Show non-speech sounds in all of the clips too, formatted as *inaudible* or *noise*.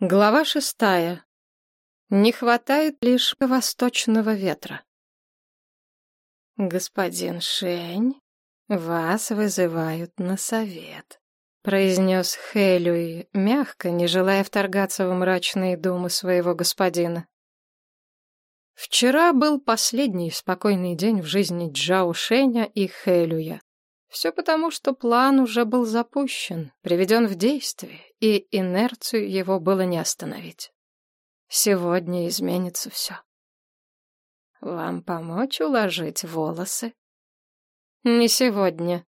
Глава шестая. Не хватает лишь восточного ветра. «Господин Шень, вас вызывают на совет», — произнес Хэлюи, мягко, не желая вторгаться в мрачные думы своего господина. Вчера был последний спокойный день в жизни Джао Шэня и Хэлюя. Все потому, что план уже был запущен, приведен в действие, и инерцию его было не остановить. Сегодня изменится все. Вам помочь уложить волосы? Не сегодня.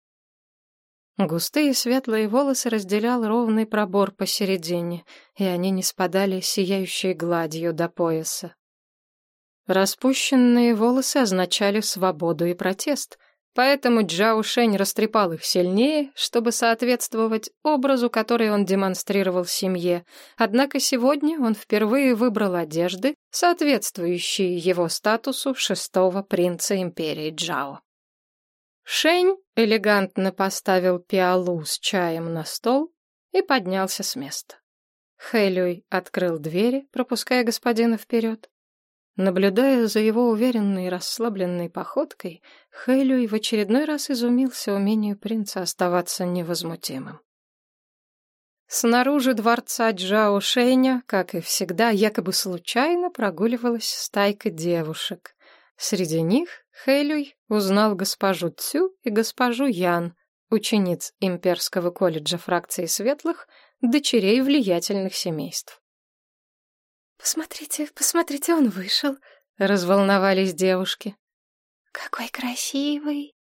Густые светлые волосы разделял ровный пробор посередине, и они не спадали сияющей гладью до пояса. Распущенные волосы означали свободу и протест — Поэтому Джао Шень растрепал их сильнее, чтобы соответствовать образу, который он демонстрировал семье. Однако сегодня он впервые выбрал одежды, соответствующие его статусу шестого принца империи Джао. Шень элегантно поставил пиалу с чаем на стол и поднялся с места. Хэлюй открыл двери, пропуская господина вперед. Наблюдая за его уверенной и расслабленной походкой, Хэлюй в очередной раз изумился умению принца оставаться невозмутимым. Снаружи дворца Джао Шэня, как и всегда, якобы случайно прогуливалась стайка девушек. Среди них Хэлюй узнал госпожу Цю и госпожу Ян, учениц Имперского колледжа фракции светлых, дочерей влиятельных семейств. «Посмотрите, посмотрите, он вышел!» — разволновались девушки. «Какой красивый!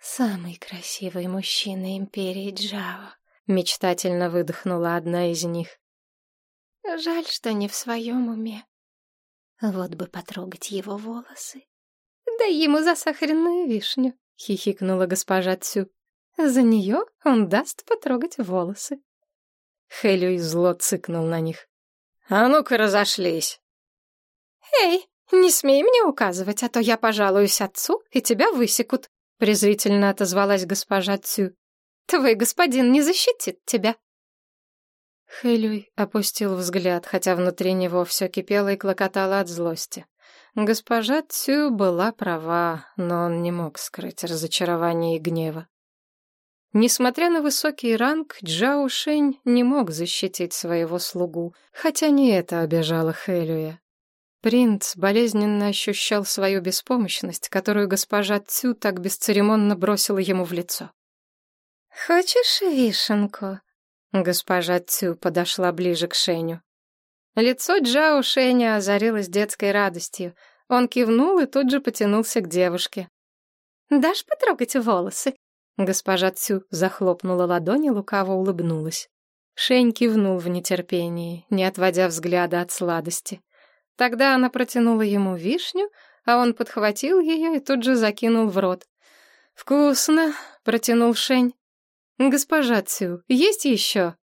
Самый красивый мужчина Империи Джао!» — мечтательно выдохнула одна из них. «Жаль, что не в своем уме. Вот бы потрогать его волосы. Дай ему засахаренную вишню!» — хихикнула госпожа Цю. «За нее он даст потрогать волосы». Хэлюй зло цыкнул на них. «А ну-ка разошлись!» «Эй, не смей мне указывать, а то я пожалуюсь отцу, и тебя высекут», — презрительно отозвалась госпожа Цю. «Твой господин не защитит тебя». Хэлюй опустил взгляд, хотя внутри него все кипело и клокотало от злости. Госпожа Цю была права, но он не мог скрыть разочарование и гнева. Несмотря на высокий ранг, Джао Шэнь не мог защитить своего слугу, хотя не это обижало Хэлюя. Принц болезненно ощущал свою беспомощность, которую госпожа Цю так бесцеремонно бросила ему в лицо. «Хочешь вишенку?» Госпожа Цю подошла ближе к Шеню. Лицо Джао Шэня озарилось детской радостью. Он кивнул и тут же потянулся к девушке. «Дашь потрогать волосы? Госпожа Цю захлопнула ладони, лукаво улыбнулась. Шень кивнул в нетерпении, не отводя взгляда от сладости. Тогда она протянула ему вишню, а он подхватил ее и тут же закинул в рот. «Вкусно!» — протянул Шень. «Госпожа Цю, есть еще?»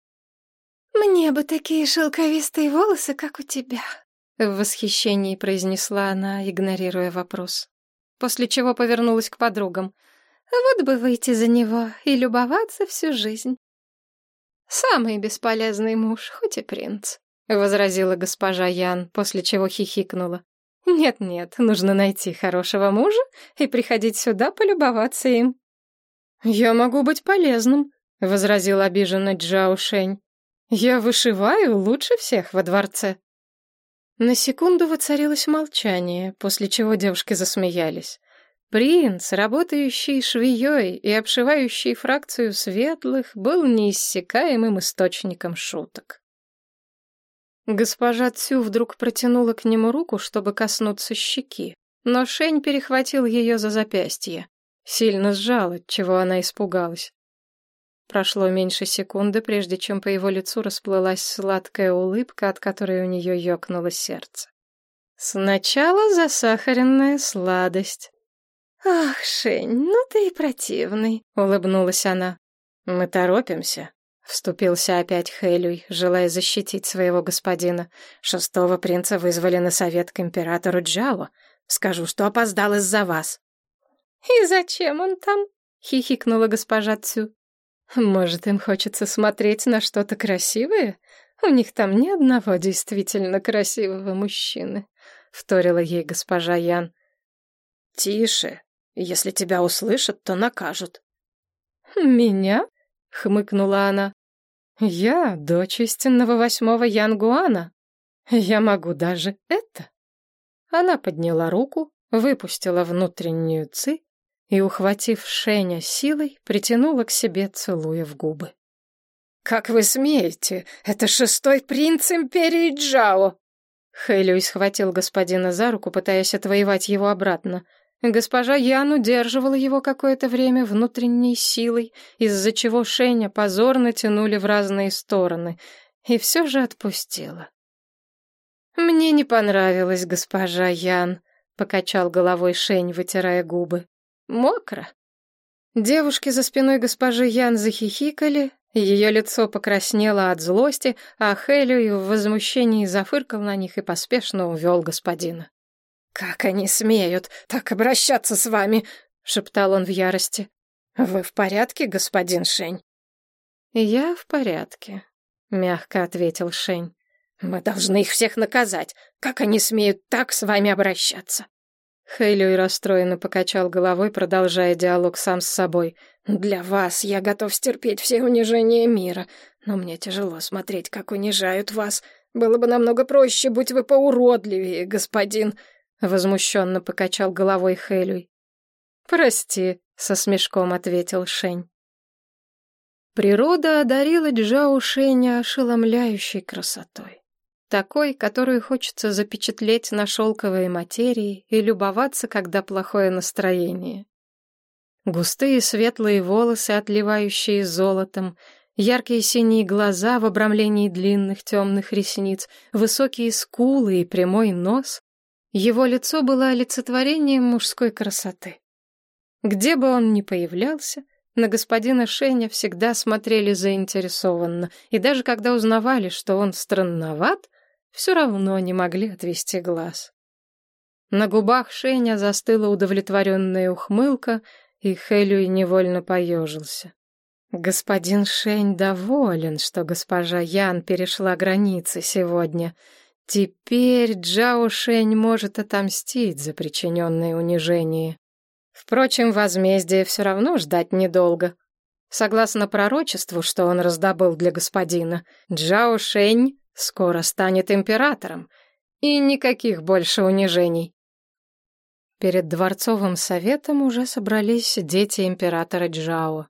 «Мне бы такие шелковистые волосы, как у тебя», — в восхищении произнесла она, игнорируя вопрос. После чего повернулась к подругам — вот бы выйти за него и любоваться всю жизнь. Самый бесполезный муж, хоть и принц, — возразила госпожа Ян, после чего хихикнула. Нет-нет, нужно найти хорошего мужа и приходить сюда полюбоваться им. Я могу быть полезным, — возразил обиженно Джао Шень. Я вышиваю лучше всех во дворце. На секунду воцарилось молчание, после чего девушки засмеялись. Принц, работающий швеей и обшивающий фракцию светлых, был неиссякаемым источником шуток. Госпожа Цю вдруг протянула к нему руку, чтобы коснуться щеки, но Шень перехватил ее за запястье. Сильно сжал, чего она испугалась. Прошло меньше секунды, прежде чем по его лицу расплылась сладкая улыбка, от которой у нее ёкнуло сердце. Сначала засахаренная сладость, «Ах, Шень, ну ты и противный», — улыбнулась она. «Мы торопимся», — вступился опять Хэлюй, желая защитить своего господина. «Шестого принца вызвали на совет к императору Джао. Скажу, что опоздал из-за вас». «И зачем он там?» — хихикнула госпожа Цю. «Может, им хочется смотреть на что-то красивое?» У них там ни одного действительно красивого мужчины», — вторила ей госпожа Ян. «Тише. Если тебя услышат, то накажут». «Меня?» — хмыкнула она. «Я дочь истинного восьмого Янгуана. Я могу даже это». Она подняла руку, выпустила внутреннюю ци и, ухватив Шеня силой, притянула к себе, целуя в губы. «Как вы смеете? Это шестой принц империи Джао!» Хэлюй схватил господина за руку, пытаясь отвоевать его обратно. Госпожа Ян удерживала его какое-то время внутренней силой, из-за чего Шеня позорно тянули в разные стороны, и все же отпустила. «Мне не понравилось, госпожа Ян», — покачал головой Шень, вытирая губы. «Мокро». Девушки за спиной госпожи Ян захихикали, ее лицо покраснело от злости, а Хелю в возмущении зафыркал на них и поспешно увел господина. «Как они смеют так обращаться с вами?» — шептал он в ярости. «Вы в порядке, господин Шень?» «Я в порядке», — мягко ответил Шень. Мы должны их всех наказать. Как они смеют так с вами обращаться?» Хэйлюй расстроенно покачал головой, продолжая диалог сам с собой. «Для вас я готов стерпеть все унижения мира, но мне тяжело смотреть, как унижают вас. Было бы намного проще, будь вы поуродливее, господин!» Возмущенно покачал головой Хэйлюй. «Прости», — со смешком ответил Шень. Природа одарила Джао Шэня ошеломляющей красотой такой, которую хочется запечатлеть на шелковой материи и любоваться, когда плохое настроение. Густые светлые волосы, отливающие золотом, яркие синие глаза в обрамлении длинных темных ресниц, высокие скулы и прямой нос. Его лицо было олицетворением мужской красоты. Где бы он ни появлялся, на господина Шеня всегда смотрели заинтересованно, и даже когда узнавали, что он странноват, все равно не могли отвести глаз. На губах Шеня застыла удовлетворенная ухмылка, и Хэлюй невольно поежился. Господин Шень доволен, что госпожа Ян перешла границы сегодня. Теперь Джао Шень может отомстить за причиненное унижение. Впрочем, возмездие все равно ждать недолго. Согласно пророчеству, что он раздобыл для господина, Джао Шень скоро станет императором, и никаких больше унижений. Перед дворцовым советом уже собрались дети императора Джао.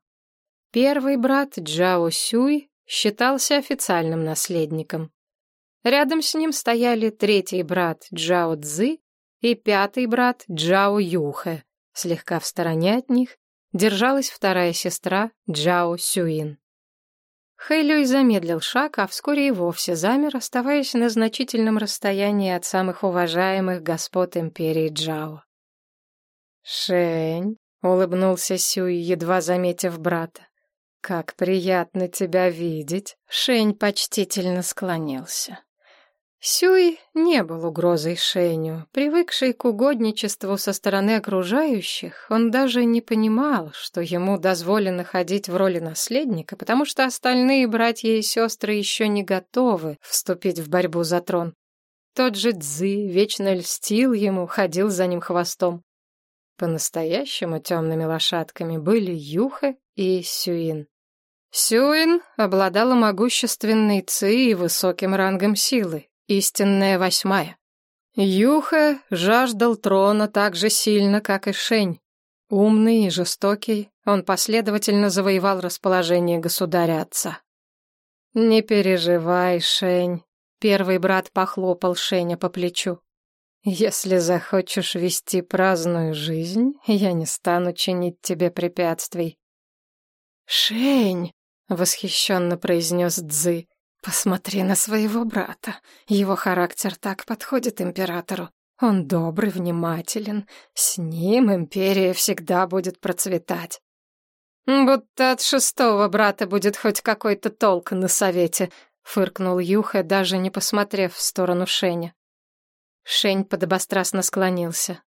Первый брат Джао Сюй считался официальным наследником. Рядом с ним стояли третий брат Джао Цзы и пятый брат Джао Юхэ. Слегка в стороне от них держалась вторая сестра Джао Сюин. Хэйлюй замедлил шаг, а вскоре и вовсе замер, оставаясь на значительном расстоянии от самых уважаемых господ империи Джао. «Шень», — улыбнулся Сюй, едва заметив брата, — «как приятно тебя видеть». Шень почтительно склонился. Сюй не был угрозой Шеню. Привыкший к угодничеству со стороны окружающих, он даже не понимал, что ему дозволено ходить в роли наследника, потому что остальные братья и сестры еще не готовы вступить в борьбу за трон. Тот же Цзы вечно льстил ему, ходил за ним хвостом. По-настоящему темными лошадками были Юха и Сюин. Сюин обладала могущественной ци и высоким рангом силы, Истинная восьмая. Юха жаждал трона так же сильно, как и Шень. Умный и жестокий, он последовательно завоевал расположение государя-отца. «Не переживай, Шень», — первый брат похлопал Шеня по плечу. «Если захочешь вести праздную жизнь, я не стану чинить тебе препятствий». «Шень!» — восхищенно произнес Дзы. Посмотри на своего брата. Его характер так подходит императору. Он добрый, внимателен. С ним империя всегда будет процветать. Будто от шестого брата будет хоть какой-то толк на совете, фыркнул Юха, даже не посмотрев в сторону Шеня. Шень подобострастно склонился.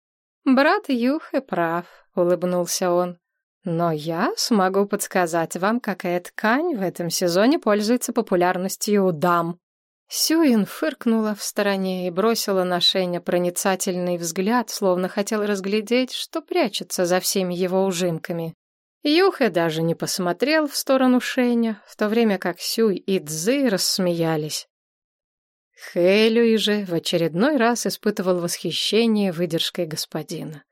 «Брат Юхе прав», — улыбнулся он. Но я смогу подсказать вам, какая ткань в этом сезоне пользуется популярностью у дам. Сюин фыркнула в стороне и бросила на Шеня проницательный взгляд, словно хотел разглядеть, что прячется за всеми его ужимками. Юхэ даже не посмотрел в сторону Шеня, в то время как Сюй и Цзы рассмеялись. Хэлюй же в очередной раз испытывал восхищение выдержкой господина.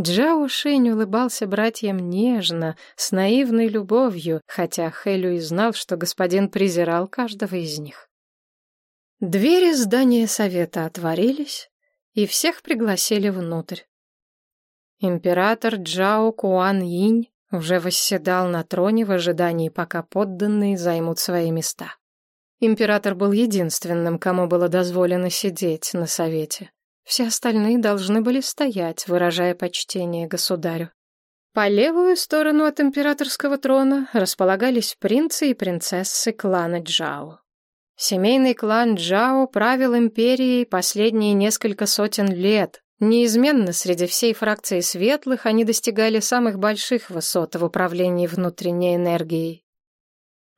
Джао Шень улыбался братьям нежно, с наивной любовью, хотя Хэлюй знал, что господин презирал каждого из них. Двери здания совета отворились, и всех пригласили внутрь. Император Джао Куан Йинь уже восседал на троне в ожидании, пока подданные займут свои места. Император был единственным, кому было дозволено сидеть на совете. Все остальные должны были стоять, выражая почтение государю. По левую сторону от императорского трона располагались принцы и принцессы клана Джао. Семейный клан Джао правил империей последние несколько сотен лет. Неизменно среди всей фракции светлых они достигали самых больших высот в управлении внутренней энергией.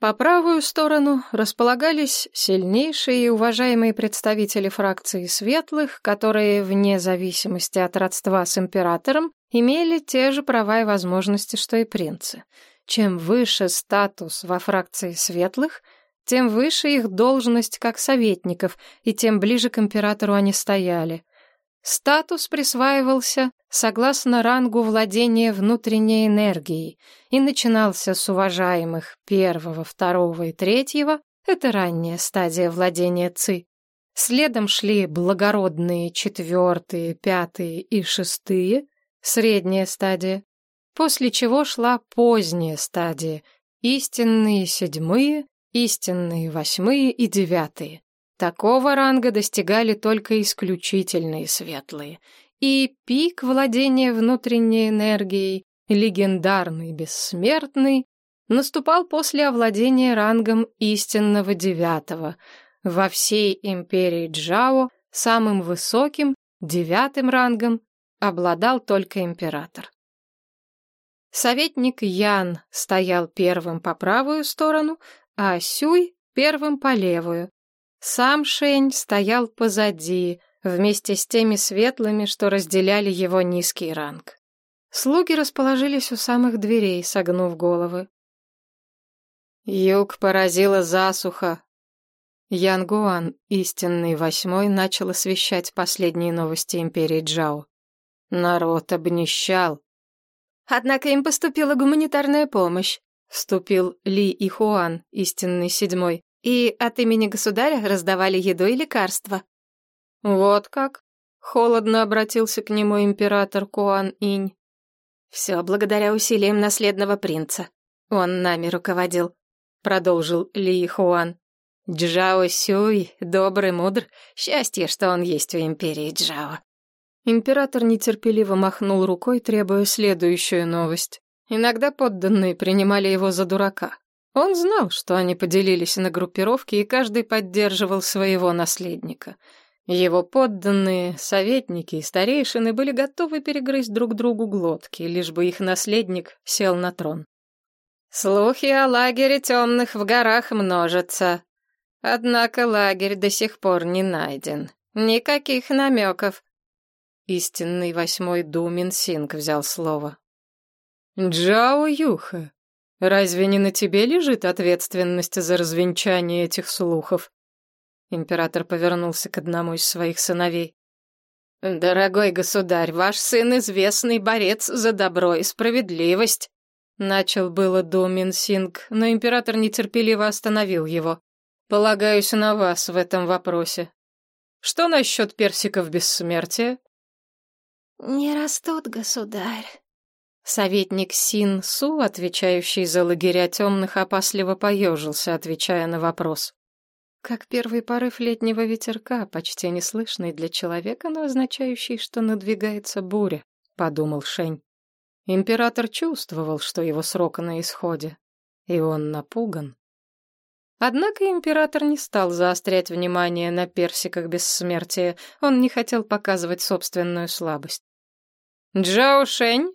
По правую сторону располагались сильнейшие и уважаемые представители фракции светлых, которые, вне зависимости от родства с императором, имели те же права и возможности, что и принцы. Чем выше статус во фракции светлых – тем выше их должность как советников, и тем ближе к императору они стояли. Статус присваивался согласно рангу владения внутренней энергией и начинался с уважаемых первого, второго и третьего, это ранняя стадия владения ЦИ. Следом шли благородные четвертые, пятые и шестые, средняя стадия, после чего шла поздняя стадия, истинные седьмые истинные восьмые и девятые. Такого ранга достигали только исключительные светлые. И пик владения внутренней энергией, легендарный, бессмертный, наступал после овладения рангом истинного девятого. Во всей империи Джао самым высоким, девятым рангом, обладал только император. Советник Ян стоял первым по правую сторону, а Сюй первым по левую. Сам Шень стоял позади, вместе с теми светлыми, что разделяли его низкий ранг. Слуги расположились у самых дверей, согнув головы. Юг поразила засуха. Янгуан, истинный восьмой, начал освещать последние новости империи Джао. Народ обнищал. Однако им поступила гуманитарная помощь. Вступил Ли и Хуан, истинный седьмой, и от имени государя раздавали еду и лекарства. Вот как? Холодно обратился к нему император Куан Инь. Все благодаря усилиям наследного принца. Он нами руководил, продолжил Ли Хуан. Джао Сюй, добрый, мудр, счастье, что он есть у империи Джао. Император нетерпеливо махнул рукой, требуя следующую новость. Иногда подданные принимали его за дурака. Он знал, что они поделились на группировки, и каждый поддерживал своего наследника. Его подданные, советники и старейшины были готовы перегрызть друг другу глотки, лишь бы их наследник сел на трон. Слухи о лагере темных в горах множатся. Однако лагерь до сих пор не найден. Никаких намеков. Истинный восьмой Думин Синг взял слово. «Джао Юха, разве не на тебе лежит ответственность за развенчание этих слухов?» Император повернулся к одному из своих сыновей. «Дорогой государь, ваш сын известный борец за добро и справедливость», начал было Думин Синг, но император нетерпеливо остановил его. «Полагаюсь на вас в этом вопросе. Что насчет персиков бессмертия?» «Не растут, государь», Советник Син Су, отвечающий за лагеря темных, опасливо поежился, отвечая на вопрос. Как первый порыв летнего ветерка, почти неслышный для человека, но означающий, что надвигается буря, подумал Шень. Император чувствовал, что его срок на исходе, и он напуган. Однако император не стал заострять внимание на персиках бессмертия, он не хотел показывать собственную слабость. «Джао Шень?»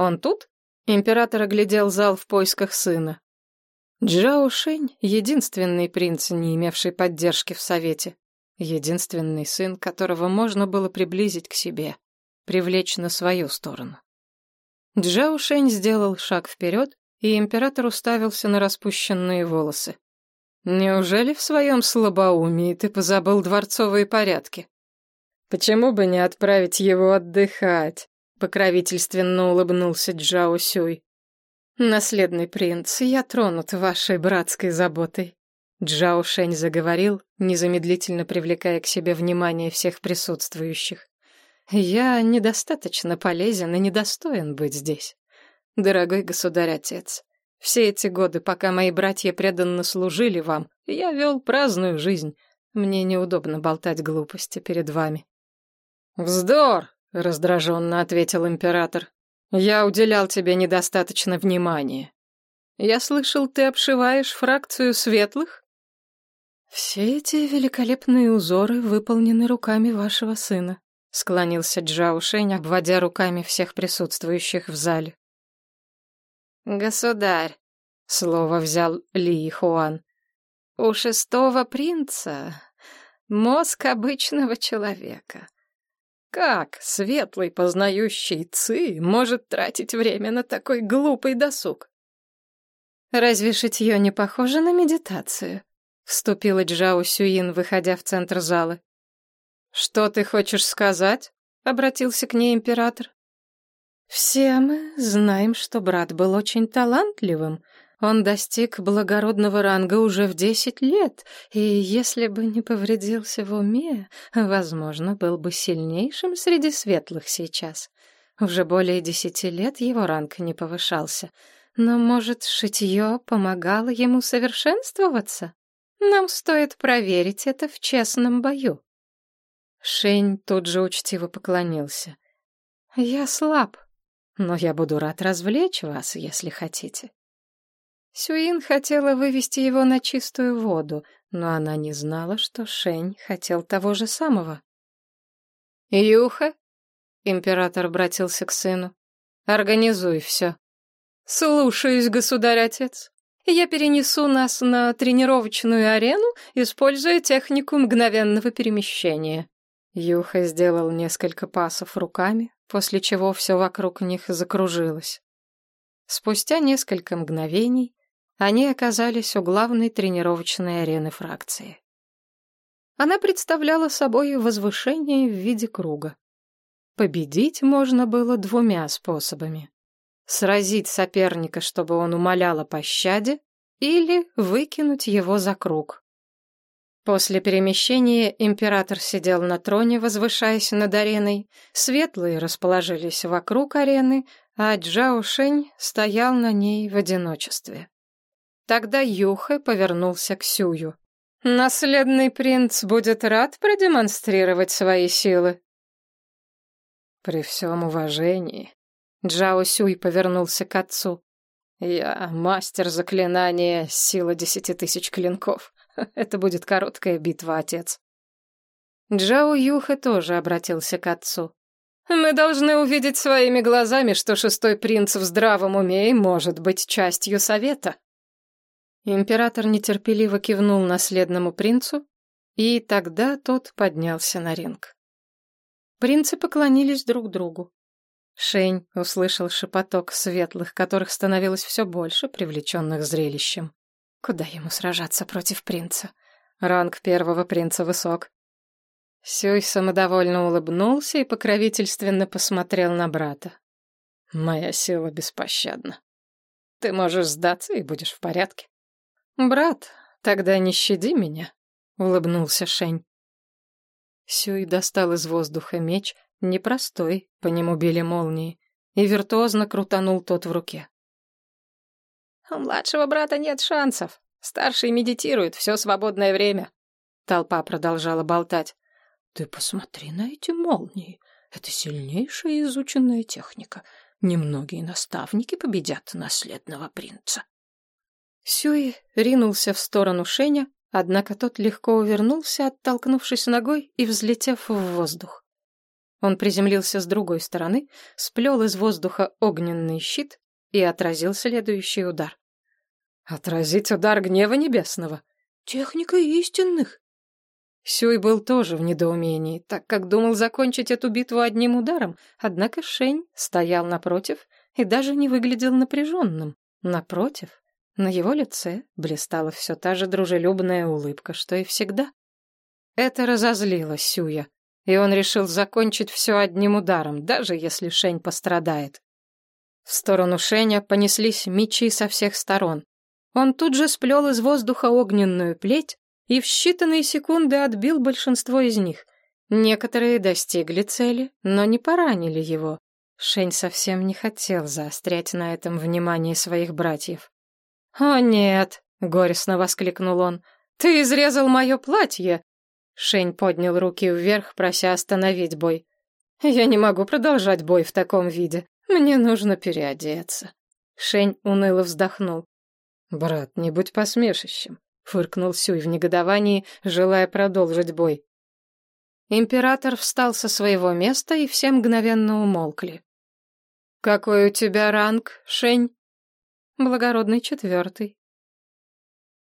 «Он тут?» Император оглядел зал в поисках сына. Джао Шень — единственный принц, не имевший поддержки в Совете. Единственный сын, которого можно было приблизить к себе, привлечь на свою сторону. Джао Шень сделал шаг вперед, и император уставился на распущенные волосы. «Неужели в своем слабоумии ты позабыл дворцовые порядки? Почему бы не отправить его отдыхать?» Покровительственно улыбнулся Джао Сюй. «Наследный принц, я тронут вашей братской заботой». Джао Шень заговорил, незамедлительно привлекая к себе внимание всех присутствующих. «Я недостаточно полезен и недостоин быть здесь. Дорогой государь-отец, все эти годы, пока мои братья преданно служили вам, я вел праздную жизнь. Мне неудобно болтать глупости перед вами». «Вздор!» — раздраженно ответил император. Я уделял тебе недостаточно внимания. Я слышал, ты обшиваешь фракцию светлых? Все эти великолепные узоры выполнены руками вашего сына, склонился Джао Шень, обводя руками всех присутствующих в зале. Государь, слово взял Ли Хуан. У шестого принца мозг обычного человека. Как светлый познающий Ци может тратить время на такой глупый досуг? Разве шитье не похоже на медитацию? Вступила Джао Сюин, выходя в центр зала. Что ты хочешь сказать? Обратился к ней император. Все мы знаем, что брат был очень талантливым, он достиг благородного ранга уже в десять лет, и если бы не повредился в уме, возможно, был бы сильнейшим среди светлых сейчас. Уже более десяти лет его ранг не повышался. Но, может, шитье помогало ему совершенствоваться? Нам стоит проверить это в честном бою. Шень тут же учтиво поклонился. «Я слаб, но я буду рад развлечь вас, если хотите». Сюин хотела вывести его на чистую воду, но она не знала, что Шень хотел того же самого. «Юха?» — император обратился к сыну. «Организуй все». «Слушаюсь, государь-отец. Я перенесу нас на тренировочную арену, используя технику мгновенного перемещения». Юха сделал несколько пасов руками, после чего все вокруг них закружилось. Спустя несколько мгновений они оказались у главной тренировочной арены фракции. Она представляла собой возвышение в виде круга. Победить можно было двумя способами. Сразить соперника, чтобы он умолял о пощаде, или выкинуть его за круг. После перемещения император сидел на троне, возвышаясь над ареной, светлые расположились вокруг арены, а Джао Шень стоял на ней в одиночестве. Тогда Юхэ повернулся к Сюю. «Наследный принц будет рад продемонстрировать свои силы». «При всем уважении», — Джао Сюй повернулся к отцу. «Я мастер заклинания сила десяти тысяч клинков. *laughs* Это будет короткая битва, отец». Джао Юхэ тоже обратился к отцу. «Мы должны увидеть своими глазами, что шестой принц в здравом уме и может быть частью совета». Император нетерпеливо кивнул наследному принцу, и тогда тот поднялся на ринг. Принцы поклонились друг другу. Шень услышал шепоток светлых, которых становилось все больше, привлеченных зрелищем. Куда ему сражаться против принца? Ранг первого принца высок. Сюй самодовольно улыбнулся и покровительственно посмотрел на брата. «Моя сила беспощадна. Ты можешь сдаться и будешь в порядке». «Брат, тогда не щади меня», — улыбнулся Шень. Сюй достал из воздуха меч, непростой, по нему били молнии, и виртуозно крутанул тот в руке. «У младшего брата нет шансов. Старший медитирует все свободное время». Толпа продолжала болтать. «Ты посмотри на эти молнии. Это сильнейшая изученная техника. Немногие наставники победят наследного принца». Сюи ринулся в сторону Шеня, однако тот легко увернулся, оттолкнувшись ногой и взлетев в воздух. Он приземлился с другой стороны, сплел из воздуха огненный щит и отразил следующий удар. Отразить удар гнева небесного. Техника истинных. Сюй был тоже в недоумении, так как думал закончить эту битву одним ударом, однако Шень стоял напротив и даже не выглядел напряженным. Напротив, на его лице блистала все та же дружелюбная улыбка, что и всегда. Это разозлило Сюя, и он решил закончить все одним ударом, даже если Шень пострадает. В сторону Шеня понеслись мечи со всех сторон. Он тут же сплел из воздуха огненную плеть и в считанные секунды отбил большинство из них. Некоторые достигли цели, но не поранили его. Шень совсем не хотел заострять на этом внимание своих братьев. «О нет!» — горестно воскликнул он. «Ты изрезал мое платье!» Шень поднял руки вверх, прося остановить бой. «Я не могу продолжать бой в таком виде. Мне нужно переодеться». Шень уныло вздохнул. «Брат, не будь посмешищем», — фыркнул Сюй в негодовании, желая продолжить бой. Император встал со своего места, и все мгновенно умолкли. «Какой у тебя ранг, Шень?» «Благородный четвертый».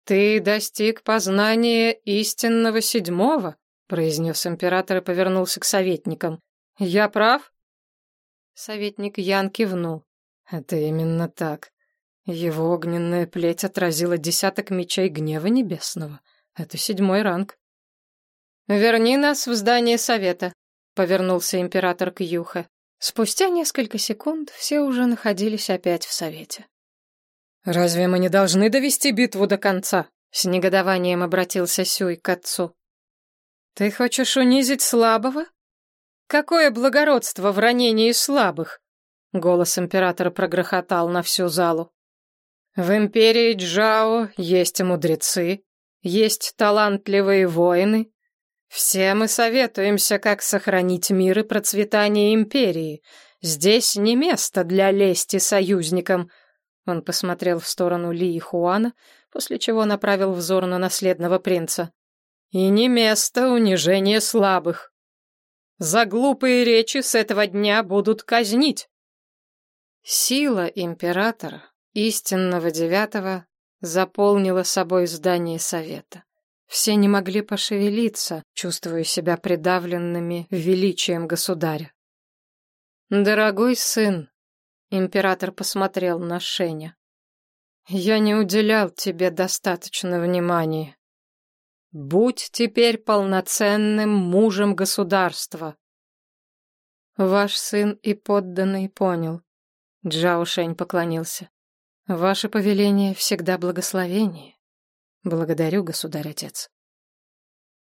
«Ты достиг познания истинного седьмого», — произнес император и повернулся к советникам. «Я прав?» Советник Ян кивнул. «Это именно так. Его огненная плеть отразила десяток мечей гнева небесного. Это седьмой ранг. «Верни нас в здание совета», — повернулся император к Юхе. Спустя несколько секунд все уже находились опять в совете. «Разве мы не должны довести битву до конца?» — с негодованием обратился Сюй к отцу. «Ты хочешь унизить слабого? Какое благородство в ранении слабых!» Голос императора прогрохотал на всю залу. В империи Джао есть мудрецы, есть талантливые воины. Все мы советуемся, как сохранить мир и процветание империи. Здесь не место для лести союзникам. Он посмотрел в сторону Ли и Хуана, после чего направил взор на наследного принца. И не место унижения слабых. За глупые речи с этого дня будут казнить. Сила императора истинного девятого заполнила собой здание совета. Все не могли пошевелиться, чувствуя себя придавленными величием государя. «Дорогой сын», — император посмотрел на Шеня, — «я не уделял тебе достаточно внимания. Будь теперь полноценным мужем государства». Ваш сын и подданный понял. Джао Шень поклонился. Ваше повеление всегда благословение. Благодарю, государь-отец.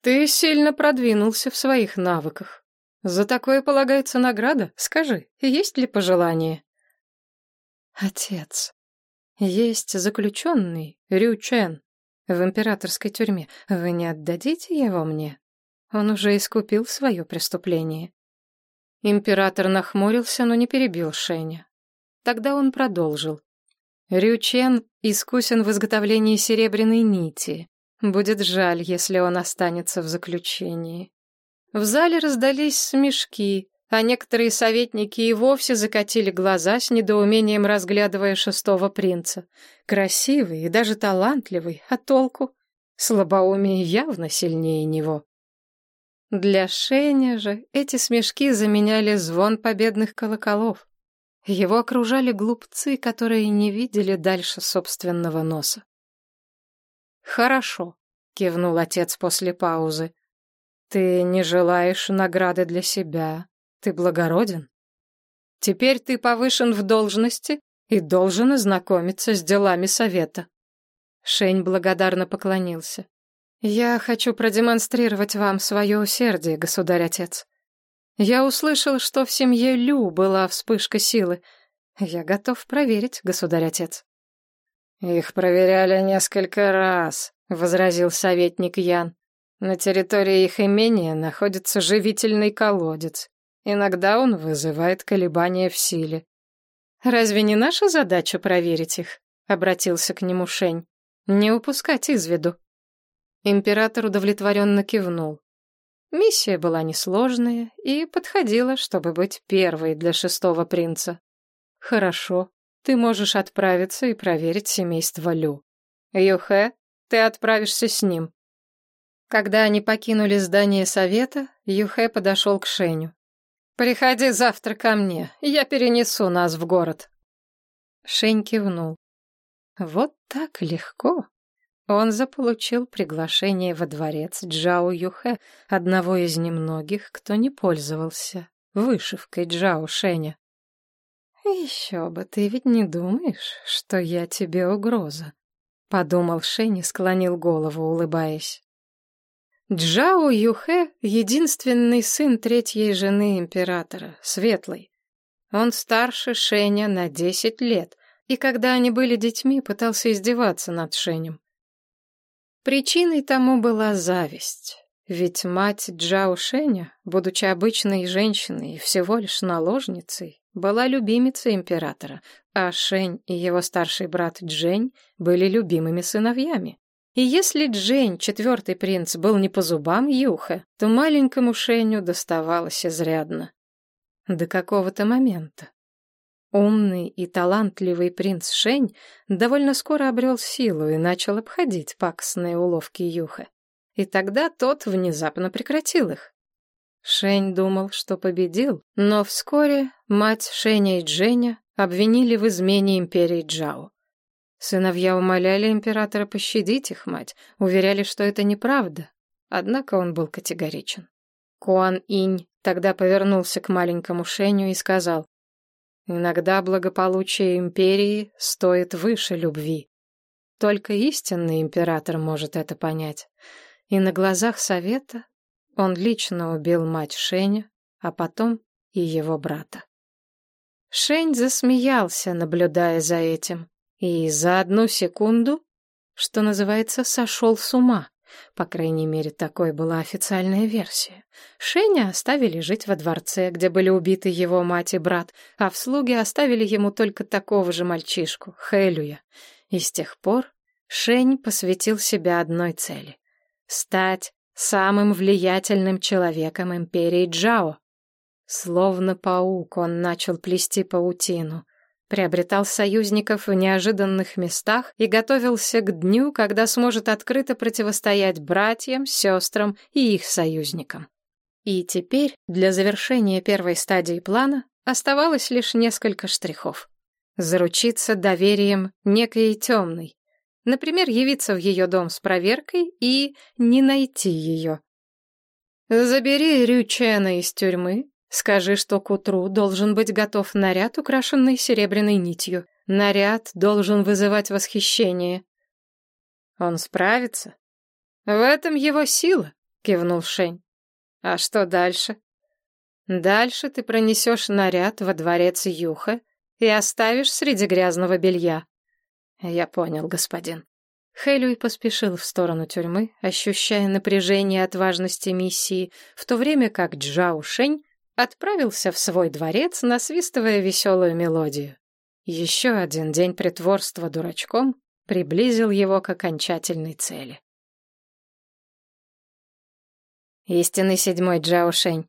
Ты сильно продвинулся в своих навыках. За такое полагается награда? Скажи, есть ли пожелание? Отец, есть заключенный, Рю Чен, в императорской тюрьме. Вы не отдадите его мне? Он уже искупил свое преступление. Император нахмурился, но не перебил Шеня. Тогда он продолжил. Рючен искусен в изготовлении серебряной нити. Будет жаль, если он останется в заключении. В зале раздались смешки, а некоторые советники и вовсе закатили глаза с недоумением, разглядывая шестого принца. Красивый и даже талантливый, а толку? Слабоумие явно сильнее него. Для Шеня же эти смешки заменяли звон победных колоколов. Его окружали глупцы, которые не видели дальше собственного носа. «Хорошо», — кивнул отец после паузы. «Ты не желаешь награды для себя. Ты благороден. Теперь ты повышен в должности и должен ознакомиться с делами совета». Шень благодарно поклонился. «Я хочу продемонстрировать вам свое усердие, государь-отец. Я услышал, что в семье Лю была вспышка силы. Я готов проверить, государь-отец. Их проверяли несколько раз, возразил советник Ян. На территории их имения находится живительный колодец. Иногда он вызывает колебания в силе. Разве не наша задача проверить их? обратился к нему Шень. Не упускать из виду. Император удовлетворенно кивнул. Миссия была несложная и подходила, чтобы быть первой для шестого принца. Хорошо, ты можешь отправиться и проверить семейство Лю. Юхэ, ты отправишься с ним. Когда они покинули здание совета, Юхэ подошел к Шеню. «Приходи завтра ко мне, я перенесу нас в город». Шень кивнул. Вот так легко. Он заполучил приглашение во дворец Джао Юхэ, одного из немногих, кто не пользовался вышивкой Джао Шеня. «Еще бы, ты ведь не думаешь, что я тебе угроза?» — подумал Шень и склонил голову, улыбаясь. Джао Юхэ — единственный сын третьей жены императора, Светлый. Он старше Шеня на десять лет, и когда они были детьми, пытался издеваться над Шенем. Причиной тому была зависть. Ведь мать Джао Шеня, будучи обычной женщиной и всего лишь наложницей, была любимицей императора, а Шень и его старший брат Джень были любимыми сыновьями. И если Джень, четвертый принц, был не по зубам Юха, то маленькому Шеню доставалось изрядно. До какого-то момента. Умный и талантливый принц Шень довольно скоро обрел силу и начал обходить пакостные уловки Юха. И тогда тот внезапно прекратил их. Шень думал, что победил, но вскоре мать Шеня и Дженя обвинили в измене империи Джао. Сыновья умоляли императора пощадить их мать, уверяли, что это неправда, однако он был категоричен. Куан Инь тогда повернулся к маленькому Шеню и сказал, Иногда благополучие империи стоит выше любви. Только истинный император может это понять. И на глазах совета он лично убил мать Шеня, а потом и его брата. Шень засмеялся, наблюдая за этим, и за одну секунду, что называется, сошел с ума. По крайней мере, такой была официальная версия. Шеня оставили жить во дворце, где были убиты его мать и брат, а в слуги оставили ему только такого же мальчишку, Хэлюя. И с тех пор Шень посвятил себя одной цели — стать самым влиятельным человеком империи Джао. Словно паук он начал плести паутину приобретал союзников в неожиданных местах и готовился к дню, когда сможет открыто противостоять братьям, сестрам и их союзникам. И теперь для завершения первой стадии плана оставалось лишь несколько штрихов. Заручиться доверием некой темной. Например, явиться в ее дом с проверкой и не найти ее. Забери Рю Чена из тюрьмы, Скажи, что к утру должен быть готов наряд, украшенный серебряной нитью. Наряд должен вызывать восхищение. Он справится? В этом его сила, кивнул Шень. А что дальше? Дальше ты пронесешь наряд во дворец Юха и оставишь среди грязного белья. Я понял, господин. Хэлюй поспешил в сторону тюрьмы, ощущая напряжение от важности миссии, в то время как Джао Шень отправился в свой дворец, насвистывая веселую мелодию. Еще один день притворства дурачком приблизил его к окончательной цели. Истинный седьмой Джао Шэнь.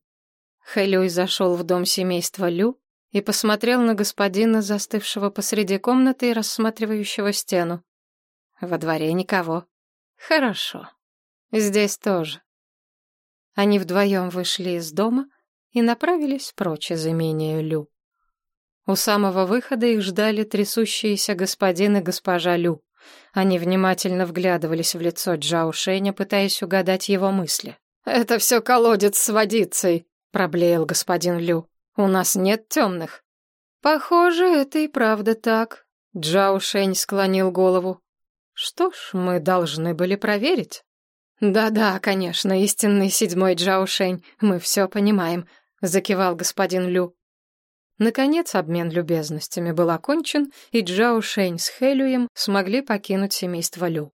Хэлюй зашел в дом семейства Лю и посмотрел на господина, застывшего посреди комнаты и рассматривающего стену. Во дворе никого. Хорошо. Здесь тоже. Они вдвоем вышли из дома — и направились прочь из имения Лю. У самого выхода их ждали трясущиеся господин и госпожа Лю. Они внимательно вглядывались в лицо Джао Шэня, пытаясь угадать его мысли. «Это все колодец с водицей», — проблеял господин Лю. «У нас нет темных». «Похоже, это и правда так», — Джао Шэнь склонил голову. «Что ж, мы должны были проверить». «Да-да, конечно, истинный седьмой Джао Шэнь, мы все понимаем», закивал господин Лю. Наконец обмен любезностями был окончен, и Джао Шэнь с Хэлюем смогли покинуть семейство Лю.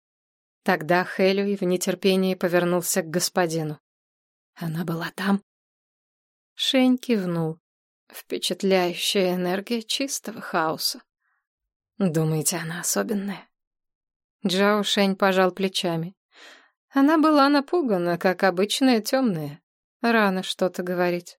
Тогда Хэлюй в нетерпении повернулся к господину. «Она была там?» Шэнь кивнул. Впечатляющая энергия чистого хаоса. «Думаете, она особенная?» Джао Шэнь пожал плечами. Она была напугана, как обычная темная. Рано что-то говорить.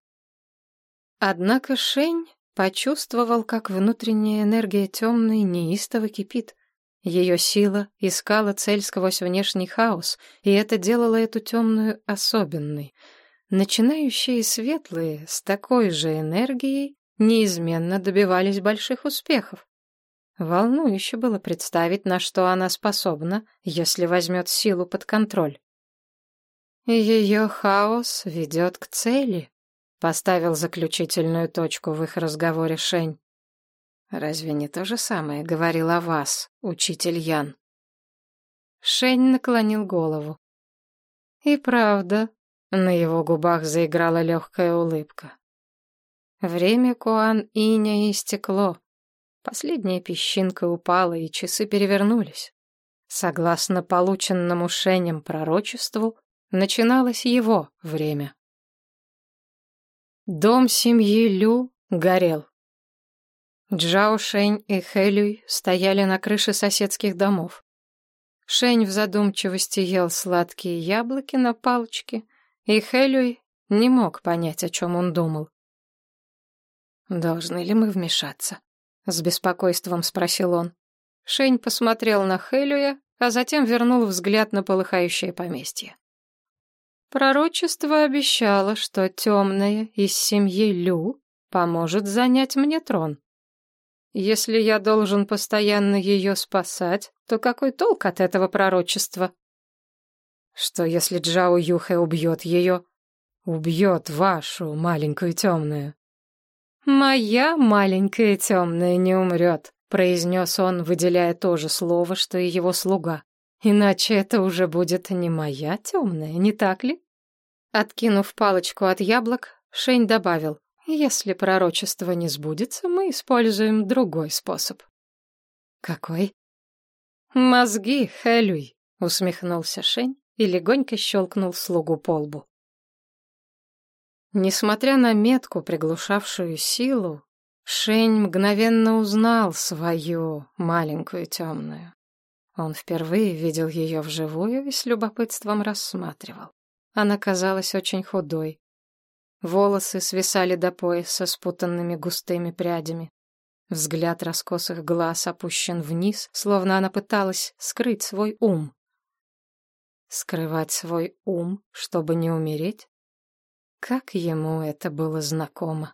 Однако Шень почувствовал, как внутренняя энергия темной неистово кипит. Ее сила искала цель сквозь внешний хаос, и это делало эту темную особенной. Начинающие светлые с такой же энергией неизменно добивались больших успехов. Волнующе было представить, на что она способна, если возьмет силу под контроль. Ее хаос ведет к цели, поставил заключительную точку в их разговоре Шень. Разве не то же самое говорил о вас, учитель Ян? Шень наклонил голову. И правда, на его губах заиграла легкая улыбка. Время Куан Иня истекло. Последняя песчинка упала, и часы перевернулись. Согласно полученному Шенем пророчеству, начиналось его время. Дом семьи Лю горел. Джао Шень и Хэлюй стояли на крыше соседских домов. Шень в задумчивости ел сладкие яблоки на палочке, и Хэлюй не мог понять, о чем он думал. «Должны ли мы вмешаться?» — с беспокойством спросил он. Шень посмотрел на Хэлюя, а затем вернул взгляд на полыхающее поместье. Пророчество обещало, что темная из семьи Лю поможет занять мне трон. Если я должен постоянно ее спасать, то какой толк от этого пророчества? Что если Джао Юхэ убьет ее? Убьет вашу маленькую темную. Моя маленькая темная не умрет, произнес он, выделяя то же слово, что и его слуга. Иначе это уже будет не моя темная, не так ли? Откинув палочку от яблок, Шень добавил. Если пророчество не сбудется, мы используем другой способ. Какой? Мозги, Хэлюй, усмехнулся Шень и легонько щелкнул слугу по лбу. Несмотря на метку, приглушавшую силу, Шень мгновенно узнал свою маленькую темную. Он впервые видел ее вживую и с любопытством рассматривал. Она казалась очень худой, Волосы свисали до пояса спутанными густыми прядями. Взгляд раскосых глаз опущен вниз, словно она пыталась скрыть свой ум. Скрывать свой ум, чтобы не умереть? Как ему это было знакомо?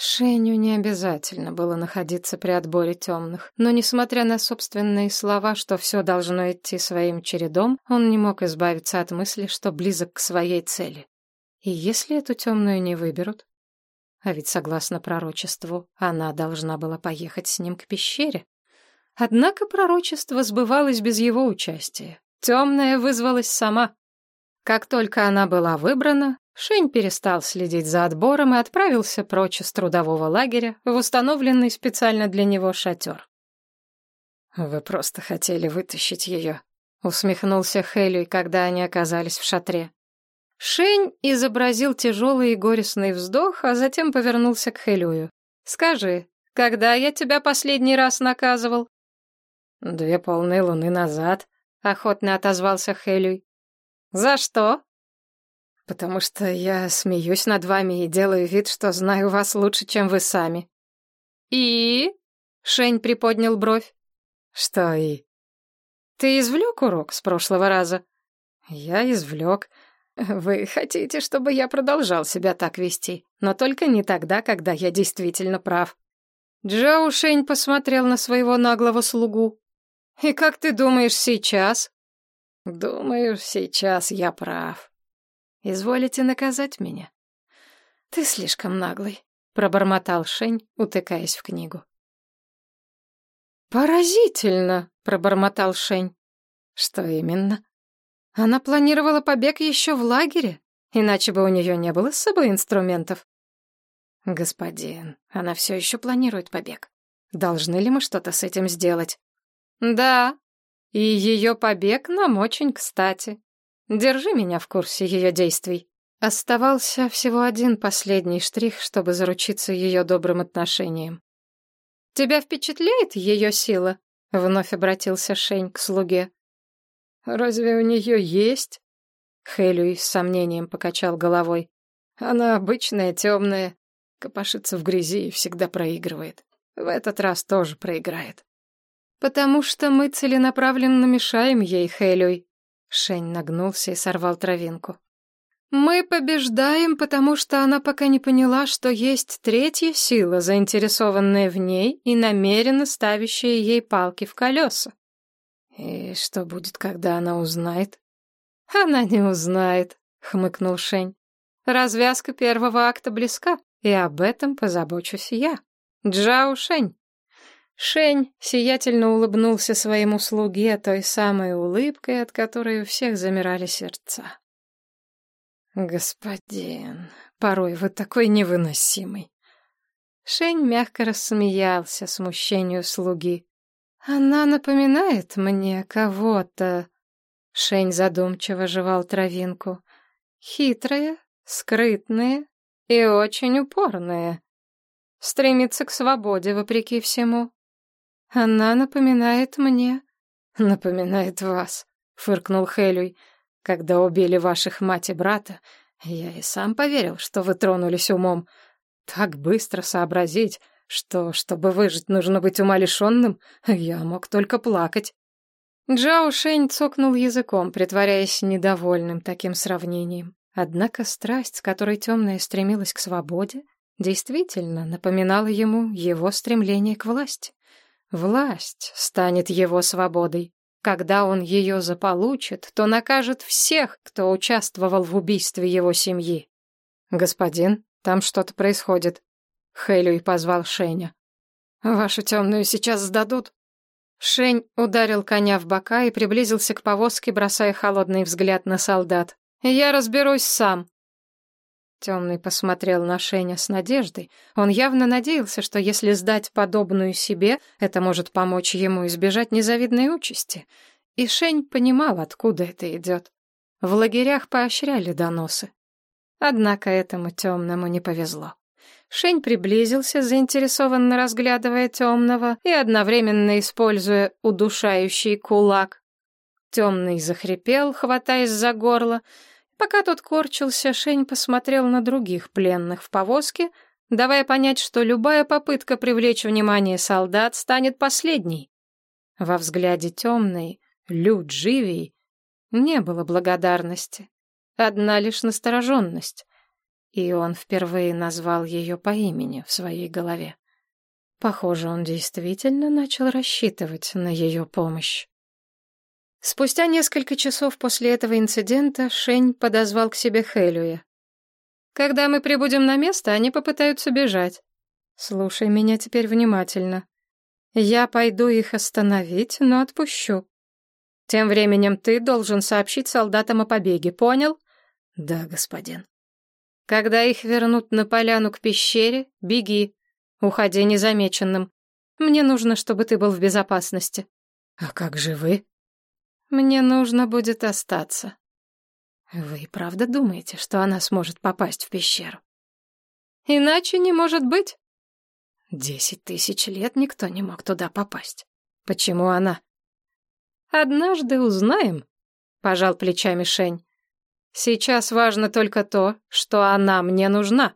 Шеню не обязательно было находиться при отборе темных, но, несмотря на собственные слова, что все должно идти своим чередом, он не мог избавиться от мысли, что близок к своей цели. И если эту темную не выберут? А ведь, согласно пророчеству, она должна была поехать с ним к пещере. Однако пророчество сбывалось без его участия. Темная вызвалась сама. Как только она была выбрана, Шень перестал следить за отбором и отправился прочь из трудового лагеря в установленный специально для него шатер. «Вы просто хотели вытащить ее», — усмехнулся Хелюй, когда они оказались в шатре. Шень изобразил тяжелый и горестный вздох, а затем повернулся к Хэлюю. «Скажи, когда я тебя последний раз наказывал?» «Две полные луны назад», — охотно отозвался Хэлюй. «За что?» «Потому что я смеюсь над вами и делаю вид, что знаю вас лучше, чем вы сами». «И?» — Шень приподнял бровь. «Что «и»?» «Ты извлек урок с прошлого раза?» «Я извлек. «Вы хотите, чтобы я продолжал себя так вести, но только не тогда, когда я действительно прав». Джоу Шень посмотрел на своего наглого слугу. «И как ты думаешь сейчас?» «Думаю, сейчас я прав. Изволите наказать меня?» «Ты слишком наглый», — пробормотал Шень, утыкаясь в книгу. «Поразительно», — пробормотал Шень. «Что именно?» Она планировала побег еще в лагере, иначе бы у нее не было с собой инструментов. Господин, она все еще планирует побег. Должны ли мы что-то с этим сделать? Да, и ее побег нам очень кстати. Держи меня в курсе ее действий. Оставался всего один последний штрих, чтобы заручиться ее добрым отношением. «Тебя впечатляет ее сила?» — вновь обратился Шень к слуге. Разве у нее есть? Хелюй с сомнением покачал головой. Она обычная, темная, копошится в грязи и всегда проигрывает. В этот раз тоже проиграет. Потому что мы целенаправленно мешаем ей, Хэлюй. Шень нагнулся и сорвал травинку. Мы побеждаем, потому что она пока не поняла, что есть третья сила, заинтересованная в ней и намеренно ставящая ей палки в колеса. И что будет, когда она узнает? Она не узнает, хмыкнул Шень. Развязка первого акта близка, и об этом позабочусь я. Джао Шень. Шень сиятельно улыбнулся своему слуге той самой улыбкой, от которой у всех замирали сердца. «Господин, порой вы такой невыносимый». Шень мягко рассмеялся смущению слуги. «Она напоминает мне кого-то...» Шень задумчиво жевал травинку. «Хитрая, скрытная и очень упорная. Стремится к свободе вопреки всему. Она напоминает мне...» «Напоминает вас», — фыркнул Хелюй. Когда убили ваших мать и брата, я и сам поверил, что вы тронулись умом. Так быстро сообразить, что, чтобы выжить, нужно быть умалишенным, я мог только плакать. Джао Шень цокнул языком, притворяясь недовольным таким сравнением. Однако страсть, с которой темная стремилась к свободе, действительно напоминала ему его стремление к власти. Власть станет его свободой. Когда он ее заполучит, то накажет всех, кто участвовал в убийстве его семьи. «Господин, там что-то происходит», — Хэлюй позвал Шеня. «Вашу темную сейчас сдадут?» Шень ударил коня в бока и приблизился к повозке, бросая холодный взгляд на солдат. «Я разберусь сам». Темный посмотрел на Шеня с надеждой. Он явно надеялся, что если сдать подобную себе, это может помочь ему избежать незавидной участи. И Шень понимал, откуда это идет. В лагерях поощряли доносы. Однако этому темному не повезло. Шень приблизился, заинтересованно разглядывая темного и одновременно используя удушающий кулак. Темный захрипел, хватаясь за горло, Пока тот корчился, Шень посмотрел на других пленных в повозке, давая понять, что любая попытка привлечь внимание солдат станет последней. Во взгляде темной, Лю Дживей, не было благодарности, одна лишь настороженность, и он впервые назвал ее по имени в своей голове. Похоже, он действительно начал рассчитывать на ее помощь. Спустя несколько часов после этого инцидента Шень подозвал к себе Хэлюя. «Когда мы прибудем на место, они попытаются бежать. Слушай меня теперь внимательно. Я пойду их остановить, но отпущу. Тем временем ты должен сообщить солдатам о побеге, понял?» «Да, господин». «Когда их вернут на поляну к пещере, беги. Уходи незамеченным. Мне нужно, чтобы ты был в безопасности». «А как же вы?» Мне нужно будет остаться. Вы и правда думаете, что она сможет попасть в пещеру? Иначе не может быть. Десять тысяч лет никто не мог туда попасть. Почему она? Однажды узнаем, пожал плечами Шень. Сейчас важно только то, что она мне нужна.